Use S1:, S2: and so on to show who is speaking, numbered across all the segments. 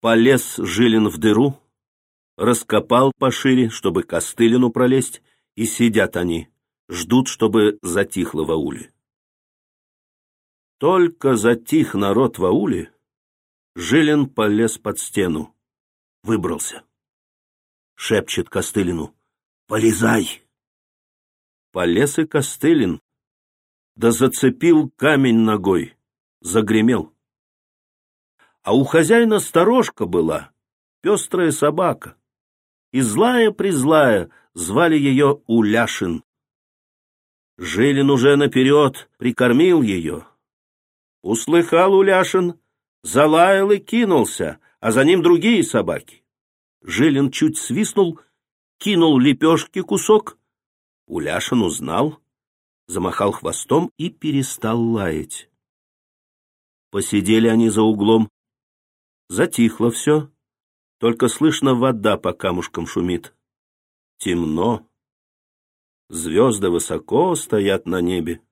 S1: Полез Жилин в дыру, раскопал пошире, чтобы костылину пролезть, и сидят они, ждут, чтобы затихло в ауле. Только затих народ в ауле, Жилин полез под стену, выбрался. Шепчет Костылину, «Полезай!» Полез и Костылин, да зацепил камень ногой, загремел. А у хозяина сторожка была, пестрая собака, и злая-призлая звали ее Уляшин. Жилин уже наперед прикормил ее. Услыхал Уляшин, залаял и кинулся, а за ним другие собаки. Жилин чуть свистнул, кинул лепешки кусок. Уляшин узнал, замахал хвостом и перестал лаять. Посидели они за углом. Затихло все, только слышно вода по камушкам шумит. Темно. Звезды высоко стоят на небе.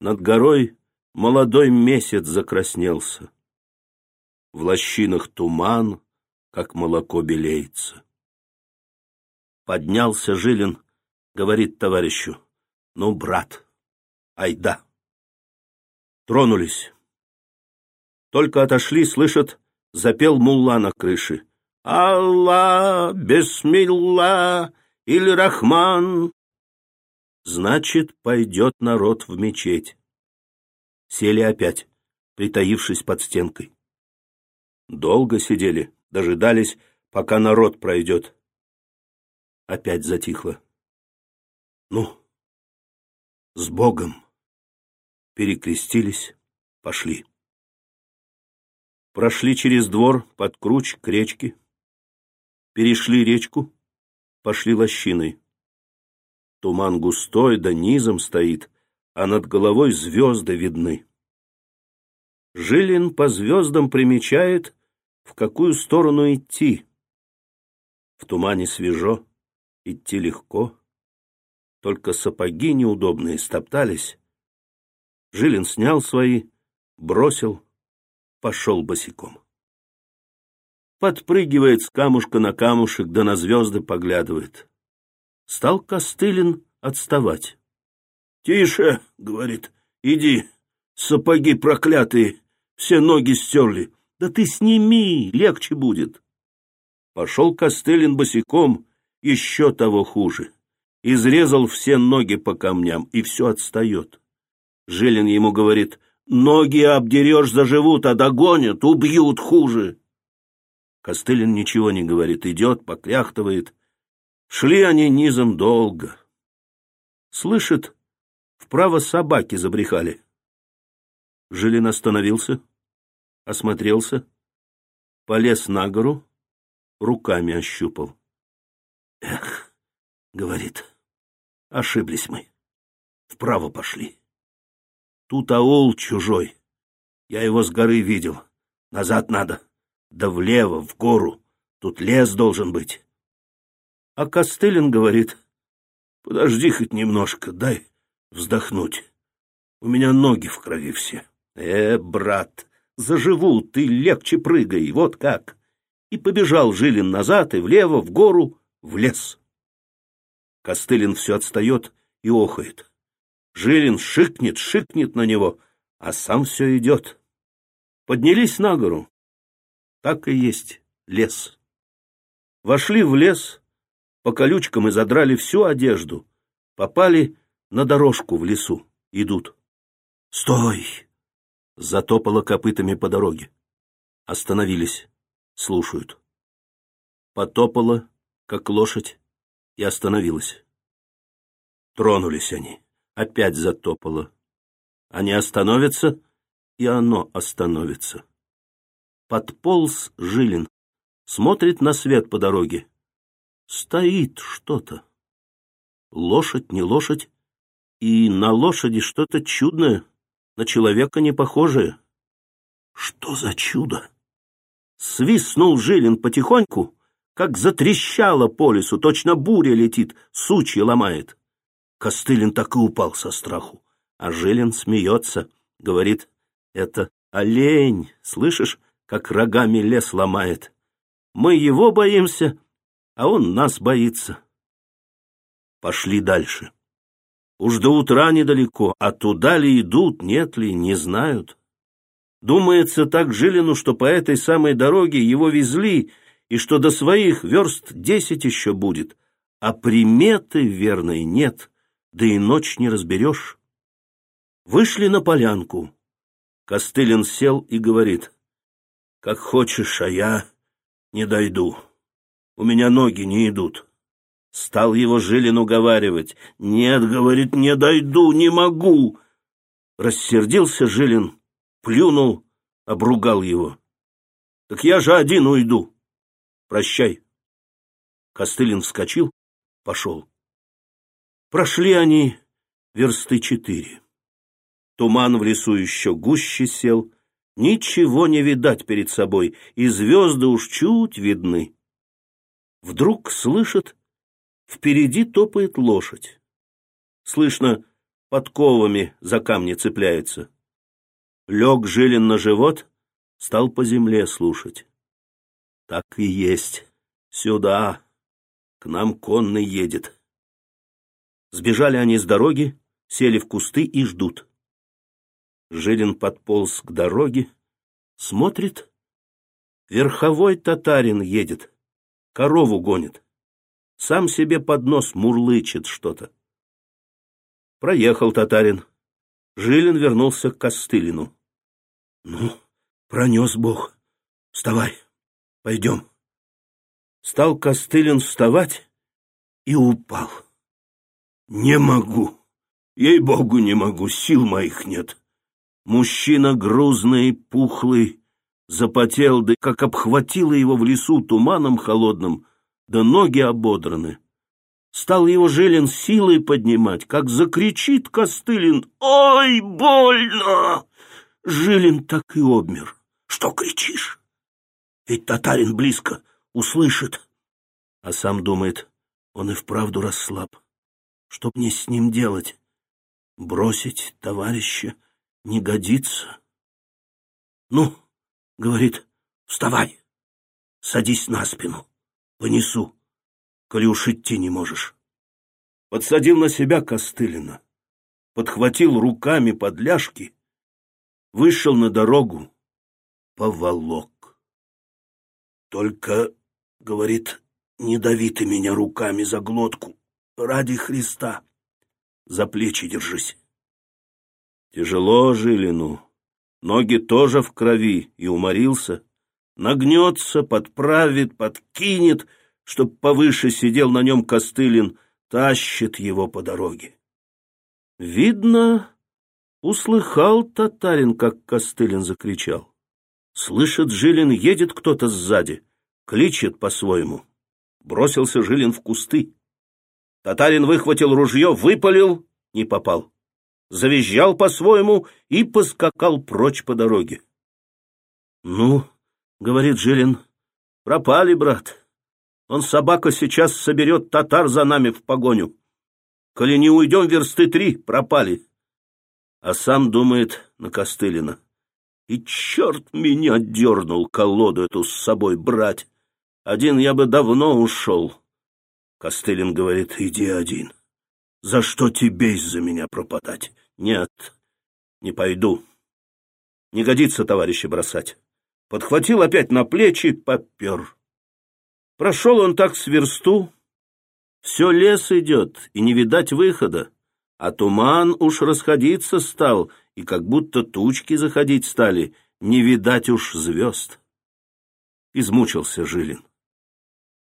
S1: Над горой молодой месяц закраснелся. В лощинах туман, как молоко белеется. Поднялся Жилин, говорит товарищу, ну, брат, айда. Тронулись. Только отошли, слышат, запел мулла на крыше. Аллах, бисмилла, или Рахман. Значит, пойдет народ в мечеть. Сели опять, притаившись под стенкой. Долго сидели, дожидались, пока народ пройдет. Опять затихло. Ну, с Богом. Перекрестились, пошли. Прошли через двор под круч к речке, перешли речку, пошли лощиной. Туман густой, да низом стоит, а над головой звезды видны. Жилин по звездам примечает, в какую сторону идти. В тумане свежо, идти легко, только сапоги неудобные стоптались. Жилин снял свои, бросил, пошел босиком. Подпрыгивает с камушка на камушек, да на звезды поглядывает. Стал Костылин отставать. — Тише, — говорит, — иди, сапоги проклятые, все ноги стерли. Да ты сними, легче будет. Пошел Костылин босиком, еще того хуже. Изрезал все ноги по камням, и все отстает. Жилин ему говорит, ноги обдерешь, заживут, а догонят, убьют хуже. Костылин ничего не говорит, идет, покляхтывает. Шли они низом долго. Слышит, вправо собаки забрехали. Жилин остановился, осмотрелся, полез на гору, руками ощупал. Эх, говорит, ошиблись мы, вправо пошли. Тут аул чужой, я его с горы видел, назад надо, да влево, в гору, тут лес должен быть. А Костылин говорит, подожди хоть немножко, дай вздохнуть. У меня ноги в крови все. Э, брат, заживу, ты легче прыгай, вот как. И побежал Жилин назад и влево, в гору, в лес. Костылин все отстает и охает. Жилин шикнет, шикнет на него, а сам все идет. Поднялись на гору. Так и есть лес. Вошли в лес, по колючкам и задрали всю одежду. Попали на дорожку в лесу. Идут. «Стой!» Затопало копытами по дороге. Остановились. Слушают. Потопало, как лошадь, и остановилась. Тронулись они. Опять затопало. Они остановятся, и оно остановится. Подполз Жилин. Смотрит на свет по дороге. Стоит что-то. Лошадь, не лошадь. И на лошади что-то чудное, на человека не похожее. Что за чудо? Свистнул Жилин потихоньку, как затрещало по лесу, точно буря летит, сучья ломает. Костылин так и упал со страху. А Жилин смеется, говорит, это олень, слышишь, как рогами лес ломает. Мы его боимся, а он нас боится. Пошли дальше. Уж до утра недалеко, а туда ли идут, нет ли, не знают. Думается так Жилину, что по этой самой дороге его везли, и что до своих верст десять еще будет, а приметы верной нет, да и ночь не разберешь. Вышли на полянку. Костылин сел и говорит, «Как хочешь, а я не дойду. У меня ноги не идут». Стал его Жилин уговаривать. «Нет, — говорит, — не дойду, не могу!» Рассердился Жилин, плюнул, обругал его. «Так я же один уйду. Прощай». Костылин вскочил, пошел. Прошли они версты четыре. Туман в лесу еще гуще сел, ничего не видать перед собой, и звезды уж чуть видны. Вдруг слышат, впереди топает лошадь. Слышно, подковами за камни цепляется. Лег Жилин на живот, стал по земле слушать. Так и есть. Сюда. К нам конный едет. Сбежали они с дороги, сели в кусты и ждут. Жилин подполз к дороге, смотрит, верховой татарин едет, корову гонит, сам себе под нос мурлычет что-то. Проехал татарин. Жилин вернулся к Костылину. Ну, пронес Бог. Вставай, пойдем. Стал Костылин вставать и упал. Не могу. Ей-богу, не могу, сил моих нет. Мужчина грузный, пухлый, запотел, да как обхватило его в лесу туманом холодным, да ноги ободраны. Стал его Жилин силой поднимать, как закричит Костылин «Ой, больно!» Жилин так и обмер. «Что кричишь? Ведь татарин близко, услышит». А сам думает, он и вправду расслаб. Что мне с ним делать? Бросить товарища не годится. Ну, говорит, вставай, садись на спину, понесу, коли уж идти не можешь. Подсадил на себя Костылина, подхватил руками под ляжки, вышел на дорогу, поволок. Только, говорит, не дави ты меня руками за глотку, ради Христа. За плечи держись. Тяжело Жилину. Ноги тоже в крови, и уморился. Нагнется, подправит, подкинет, чтоб повыше сидел на нем Костылин, тащит его по дороге. Видно, услыхал татарин, как Костылин закричал. Слышит Жилин, едет кто-то сзади, кличет по-своему. Бросился Жилин в кусты. Татарин выхватил ружье, выпалил, не попал. Завизжал по-своему и поскакал прочь по дороге. — Ну, — говорит Жилин, — пропали, брат. Он собака сейчас соберет татар за нами в погоню. Коли не уйдем версты три, пропали. А сам думает на Костылина. И черт меня дернул колоду эту с собой брать. Один я бы давно ушел. Костылин говорит, иди один. За что тебе из-за меня пропадать? Нет, не пойду. Не годится товарища бросать. Подхватил опять на плечи, попер. Прошел он так с версту. Все лес идет, и не видать выхода. А туман уж расходиться стал, и как будто тучки заходить стали, не видать уж звезд. Измучился Жилин.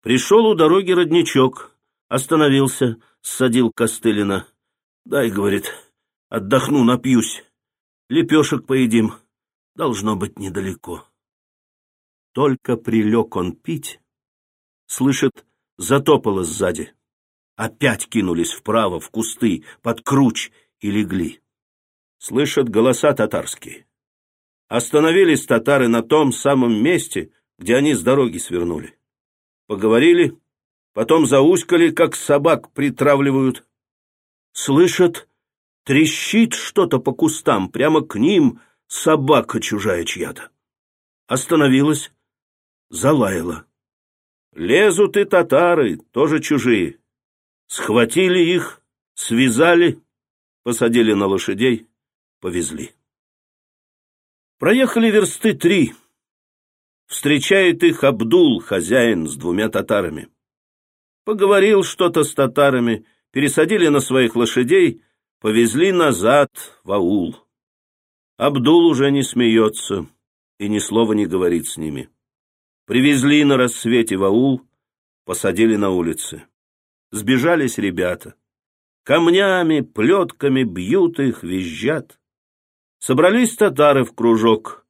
S1: Пришел у дороги родничок, остановился, ссадил Костылина. «Дай, — говорит, — отдохну, напьюсь. Лепешек поедим. Должно быть недалеко». Только прилег он пить, слышит, затопало сзади. Опять кинулись вправо, в кусты, под круч и легли. Слышат голоса татарские. Остановились татары на том самом месте, где они с дороги свернули. Поговорили, потом зауськали, как собак притравливают. Слышат, трещит что-то по кустам, прямо к ним собака чужая чья-то. остановилась, залаяла. Лезут и татары, тоже чужие. Схватили их, связали, посадили на лошадей, повезли. Проехали версты три. Встречает их Абдул, хозяин, с двумя татарами. Поговорил что-то с татарами, пересадили на своих лошадей, повезли назад в аул. Абдул уже не смеется и ни слова не говорит с ними. Привезли на рассвете в аул, посадили на улице. Сбежались ребята. Камнями, плетками бьют их, визжат. Собрались татары в кружок,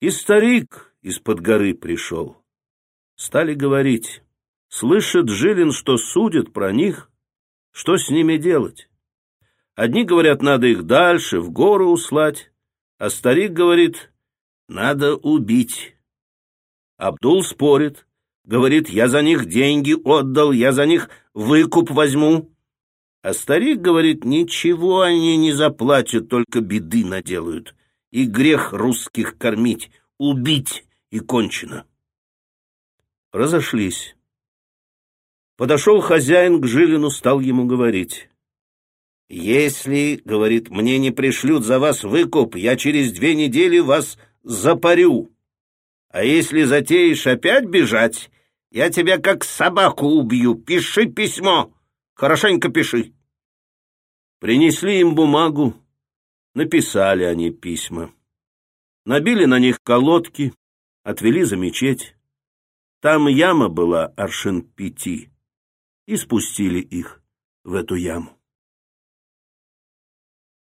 S1: и старик из-под горы пришел. Стали говорить, слышит Жилин, что судят про них, что с ними делать. Одни говорят, надо их дальше, в гору услать, а старик говорит, надо убить. Абдул спорит, говорит, я за них деньги отдал, я за них выкуп возьму. А старик говорит, ничего они не заплатят, только беды наделают. И грех русских кормить, убить и кончено. Разошлись. Подошел хозяин к Жилину, стал ему говорить. «Если, — говорит, — мне не пришлют за вас выкуп, я через две недели вас запарю. А если затеешь опять бежать, я тебя как собаку убью. Пиши письмо, хорошенько пиши». Принесли им бумагу, написали они письма. Набили на них колодки, отвели за мечеть. Там яма была аршин пяти, и спустили их в эту яму.